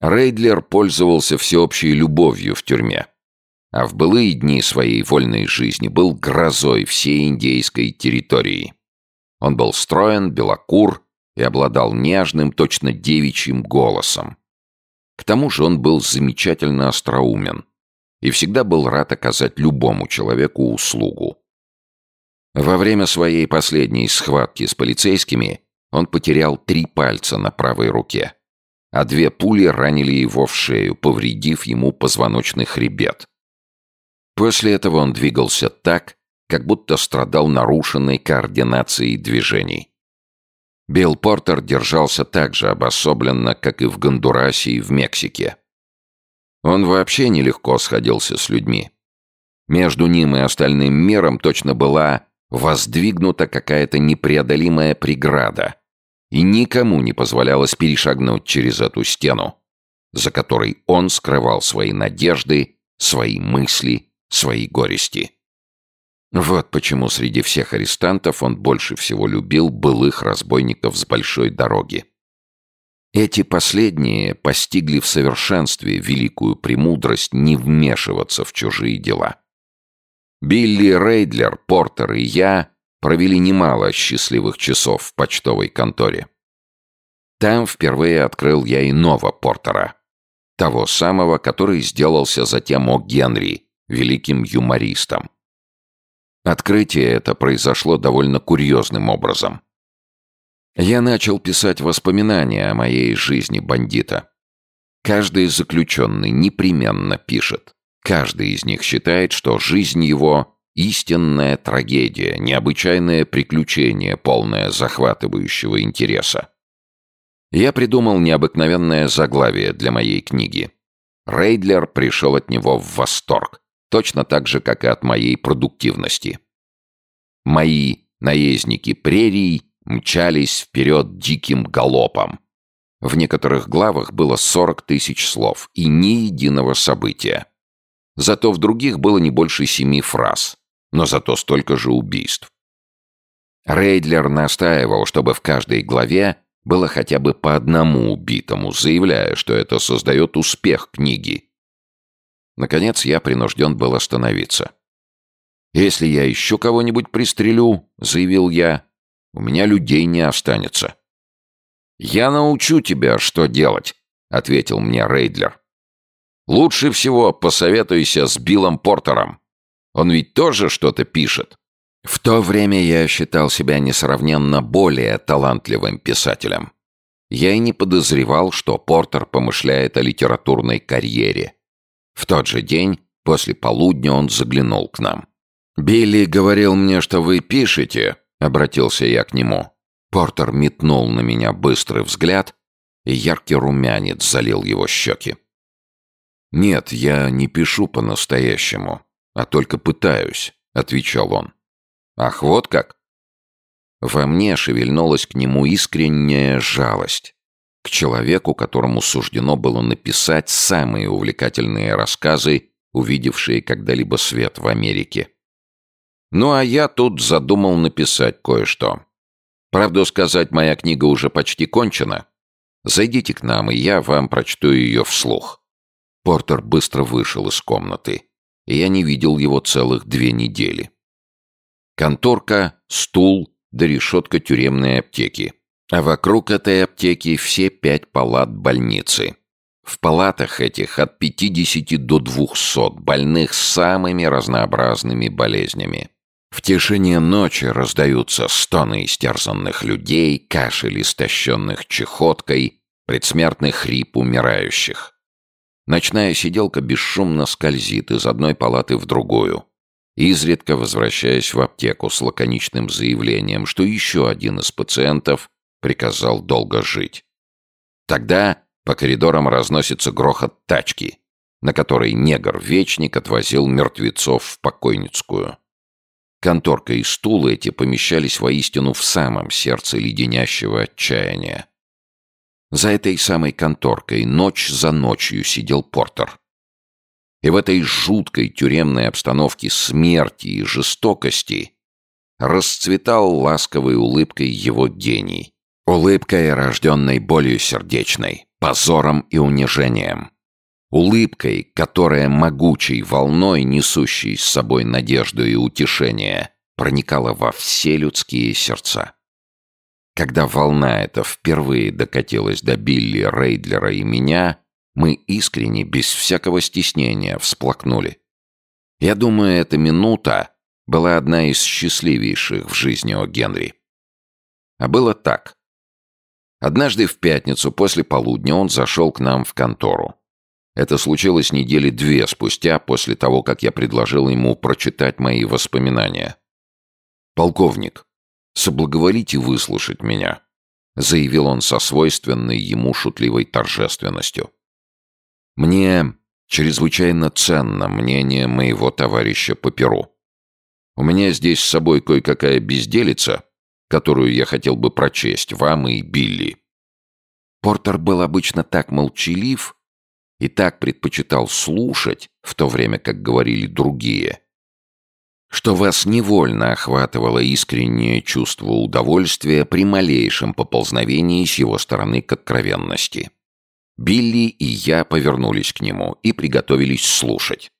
Рейдлер пользовался всеобщей любовью в тюрьме, а в былые дни своей вольной жизни был грозой всей индейской территории. Он был строен, белокур и обладал нежным, точно девичьим голосом. К тому же он был замечательно остроумен и всегда был рад оказать любому человеку услугу. Во время своей последней схватки с полицейскими он потерял три пальца на правой руке, а две пули ранили его в шею, повредив ему позвоночный хребет. После этого он двигался так, как будто страдал нарушенной координацией движений. Билл Портер держался так же обособленно, как и в Гондурасе и в Мексике. Он вообще нелегко сходился с людьми. Между ним и остальным миром точно была воздвигнута какая-то непреодолимая преграда, и никому не позволялось перешагнуть через эту стену, за которой он скрывал свои надежды, свои мысли, свои горести. Вот почему среди всех арестантов он больше всего любил былых разбойников с большой дороги. Эти последние постигли в совершенстве великую премудрость не вмешиваться в чужие дела. Билли Рейдлер, Портер и я провели немало счастливых часов в почтовой конторе. Там впервые открыл я иного Портера, того самого, который сделался затем О. Генри, великим юмористом. Открытие это произошло довольно курьезным образом. Я начал писать воспоминания о моей жизни бандита. Каждый заключенный непременно пишет. Каждый из них считает, что жизнь его — истинная трагедия, необычайное приключение, полное захватывающего интереса. Я придумал необыкновенное заглавие для моей книги. Рейдлер пришел от него в восторг точно так же, как и от моей продуктивности. Мои наездники прерий мчались вперед диким галопом. В некоторых главах было 40 тысяч слов и ни единого события. Зато в других было не больше семи фраз, но зато столько же убийств. Рейдлер настаивал, чтобы в каждой главе было хотя бы по одному убитому, заявляя, что это создает успех книги Наконец я принужден был остановиться. «Если я еще кого-нибудь пристрелю», — заявил я, — «у меня людей не останется». «Я научу тебя, что делать», — ответил мне Рейдлер. «Лучше всего посоветуйся с Биллом Портером. Он ведь тоже что-то пишет». В то время я считал себя несравненно более талантливым писателем. Я и не подозревал, что Портер помышляет о литературной карьере. В тот же день, после полудня, он заглянул к нам. «Билли говорил мне, что вы пишете», — обратился я к нему. Портер метнул на меня быстрый взгляд, и яркий румянец залил его щеки. «Нет, я не пишу по-настоящему, а только пытаюсь», — отвечал он. «Ах, вот как?» Во мне шевельнулась к нему искренняя жалость к человеку, которому суждено было написать самые увлекательные рассказы, увидевшие когда-либо свет в Америке. Ну а я тут задумал написать кое-что. Правду сказать, моя книга уже почти кончена. Зайдите к нам, и я вам прочту ее вслух. Портер быстро вышел из комнаты, я не видел его целых две недели. Конторка, стул да решетка тюремной аптеки. А вокруг этой аптеки все пять палат больницы. В палатах этих от 50 до 200 больных с самыми разнообразными болезнями. В тишине ночи раздаются стоны истерзанных людей, кашель истощенных чехоткой, предсмертный хрип умирающих. Ночная сиделка бесшумно скользит из одной палаты в другую, изредка возвращаясь в аптеку с лаконичным заявлением, что еще один из пациентов приказал долго жить. Тогда по коридорам разносится грохот тачки, на которой негр-вечник отвозил мертвецов в покойницкую. Конторка и стул эти помещались воистину в самом сердце леденящего отчаяния. За этой самой конторкой ночь за ночью сидел Портер. И в этой жуткой тюремной обстановке смерти и жестокости расцветал ласковой улыбкой его гений, Улыбкой, рожденной болью сердечной, позором и унижением. Улыбкой, которая могучей волной, несущей с собой надежду и утешение, проникала во все людские сердца. Когда волна эта впервые докатилась до Билли, Рейдлера и меня, мы искренне, без всякого стеснения, всплакнули. Я думаю, эта минута была одна из счастливейших в жизни о Генри. А было так. Однажды в пятницу после полудня он зашел к нам в контору. Это случилось недели две спустя после того, как я предложил ему прочитать мои воспоминания. «Полковник, соблаговолите выслушать меня», — заявил он со свойственной ему шутливой торжественностью. «Мне чрезвычайно ценно мнение моего товарища по перу. У меня здесь с собой кое-какая безделица, которую я хотел бы прочесть вам и Билли». Портер был обычно так молчалив и так предпочитал слушать, в то время как говорили другие, что вас невольно охватывало искреннее чувство удовольствия при малейшем поползновении с его стороны к откровенности. Билли и я повернулись к нему и приготовились слушать.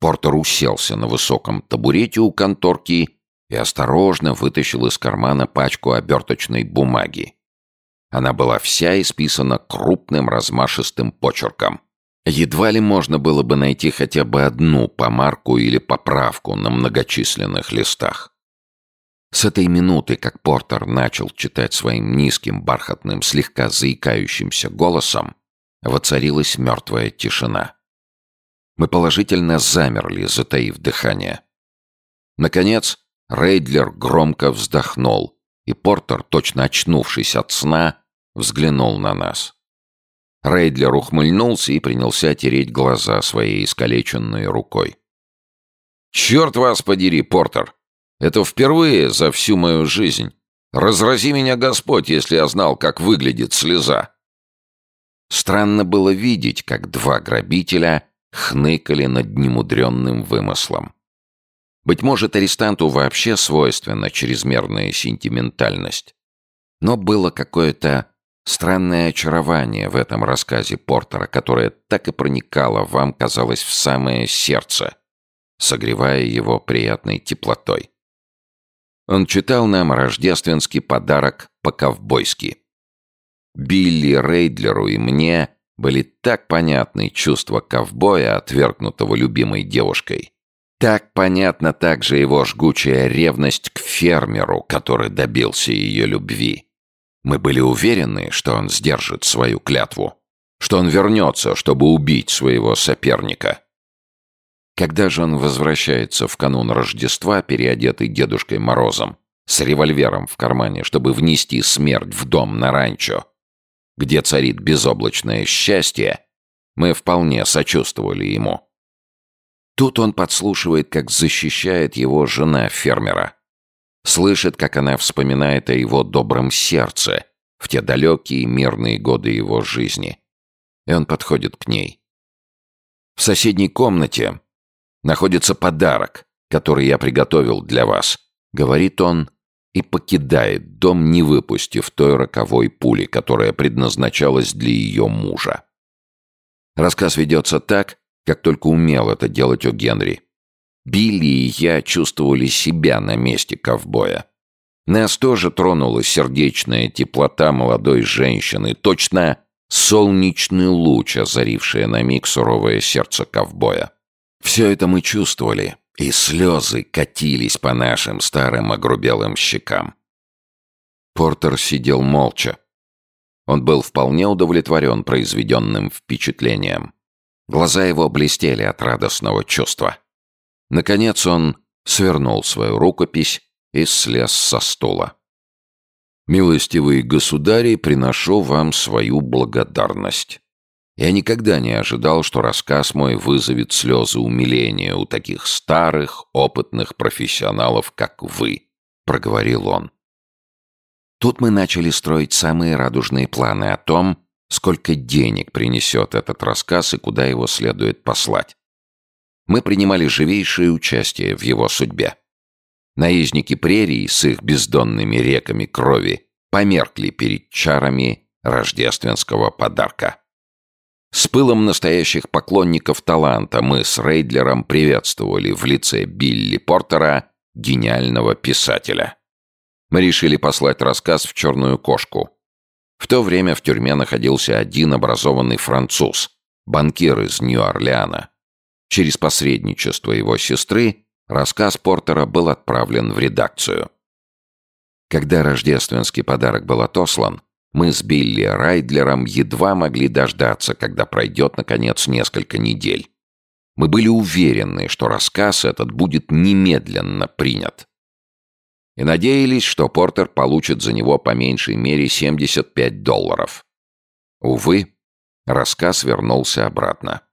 Портер уселся на высоком табурете у конторки и осторожно вытащил из кармана пачку оберточной бумаги. Она была вся исписана крупным размашистым почерком. Едва ли можно было бы найти хотя бы одну помарку или поправку на многочисленных листах. С этой минуты, как Портер начал читать своим низким, бархатным, слегка заикающимся голосом, воцарилась мертвая тишина. Мы положительно замерли, затаив дыхание. Наконец, Рейдлер громко вздохнул, и Портер, точно очнувшись от сна, взглянул на нас. Рейдлер ухмыльнулся и принялся тереть глаза своей искалеченной рукой. «Черт вас подери, Портер! Это впервые за всю мою жизнь. Разрази меня Господь, если я знал, как выглядит слеза!» Странно было видеть, как два грабителя хныкали над немудренным вымыслом. Быть может, арестанту вообще свойственна чрезмерная сентиментальность. Но было какое-то Странное очарование в этом рассказе Портера, которое так и проникало вам, казалось, в самое сердце, согревая его приятной теплотой. Он читал нам рождественский подарок по-ковбойски. Билли Рейдлеру и мне были так понятны чувства ковбоя, отвергнутого любимой девушкой. Так понятна также его жгучая ревность к фермеру, который добился ее любви. Мы были уверены, что он сдержит свою клятву, что он вернется, чтобы убить своего соперника. Когда же он возвращается в канун Рождества, переодетый Дедушкой Морозом, с револьвером в кармане, чтобы внести смерть в дом на ранчо, где царит безоблачное счастье, мы вполне сочувствовали ему. Тут он подслушивает, как защищает его жена фермера, слышит, как она вспоминает о его добром сердце в те далекие мирные годы его жизни. И он подходит к ней. В соседней комнате находится подарок, который я приготовил для вас, говорит он и покидает дом, не выпустив той роковой пули, которая предназначалась для ее мужа. Рассказ ведется так, как только умел это делать о Генри. Билли и я чувствовали себя на месте ковбоя. Нас тоже тронула сердечная теплота молодой женщины, точно солнечный луч, озаривший на миг суровое сердце ковбоя. Все это мы чувствовали, и слезы катились по нашим старым огрубелым щекам. Портер сидел молча. Он был вполне удовлетворен произведенным впечатлением. Глаза его блестели от радостного чувства. Наконец он свернул свою рукопись и слез со стула. «Милостивые государи, приношу вам свою благодарность. Я никогда не ожидал, что рассказ мой вызовет слезы умиления у таких старых, опытных профессионалов, как вы», — проговорил он. Тут мы начали строить самые радужные планы о том, сколько денег принесет этот рассказ и куда его следует послать мы принимали живейшее участие в его судьбе. Наездники прерий с их бездонными реками крови померкли перед чарами рождественского подарка. С пылом настоящих поклонников таланта мы с Рейдлером приветствовали в лице Билли Портера гениального писателя. Мы решили послать рассказ в «Черную кошку». В то время в тюрьме находился один образованный француз, банкир из Нью-Орлеана. Через посредничество его сестры рассказ Портера был отправлен в редакцию. Когда рождественский подарок был отослан, мы с Билли Райдлером едва могли дождаться, когда пройдет, наконец, несколько недель. Мы были уверены, что рассказ этот будет немедленно принят. И надеялись, что Портер получит за него по меньшей мере 75 долларов. Увы, рассказ вернулся обратно.